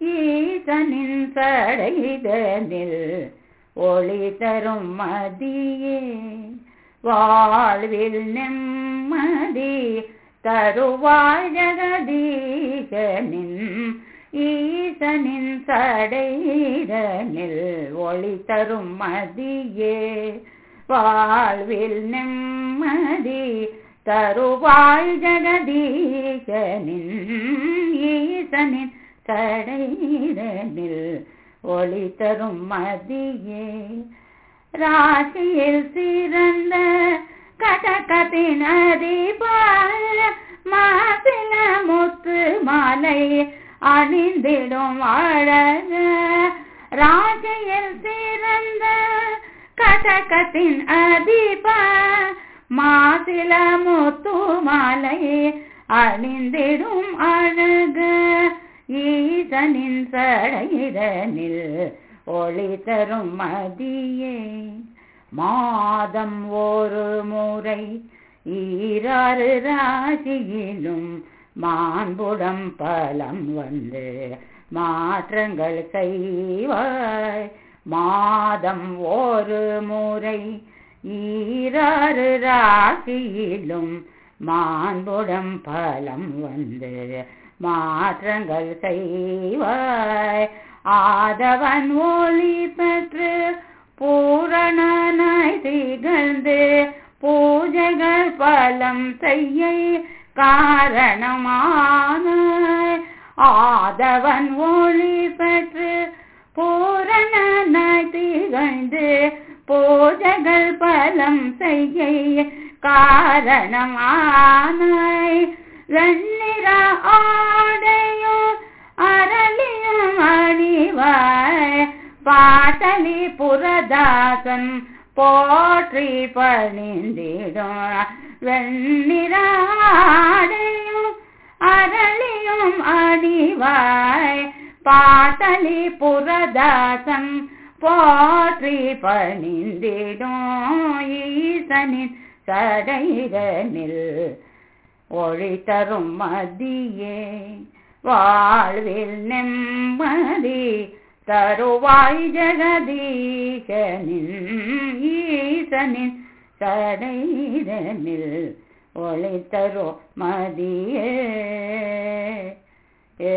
ஈசனின் சடைதனில் ஒளி தரும் மதியே. வாழ்வில் நெம்மதி தருவாய் ஜகதீசனின் ஈசனின் சடைதனில் ஒளி தரும் மதியே. வாழ்வில் நெம்மதி தருவாய் ஜகதீசனின் ஈசனின் கடையிடனில் ஒளி தரும் மதியே. ராசியில் சிறந்த கடகத்தின் அதிபால மாசில முத்து மாலை அணிந்திடும் அழக. ராசியில் சிறந்த கடகத்தின் அதிப மாசில முத்து மாலை அணிந்திடும் அழக. ஈசனின் சடைதனில் ஒளி தரும் மதியே. மாதம் ஒரு முறை ஈராறு ராசியிலும் மாண்புடம் பலம் வந்து மாற்றங்கள் செய்வாய். மாதம் ஒரு முறை ஈராறு ராசியிலும் மாண்புடம் பலம் வந்து மாற்றங்கள் செய்வாய். ஆதவன் ஒளி பெற்று பூரணனாய் திகழ்ந்து பூஜைகள் பலம் செய்ய காரணமான ஆதவன் ஒளி பெற்று பூரணனாய் திகழ்ந்து பூஜைகள் பலம் செய்ய காரணமான வெண்ணிற ஆடையும் அரளியும் அணிவாய். பாட்டலி புரதாசன் போற்றி பணிந்திடும். வெண்ணிறாடையும் அரளியும் அணிவாய். பாட்டலி புரதாசன் போற்றி பணிந்திடும். ஈசனின் சடையிடனில் ஒளி தரும் மதியே. வாழ்வில் நெம்மதி தருவாய் ஜெகதீசனின் ஈசனின் சடைதனில் ஒளி தரும் மதியே. ஏ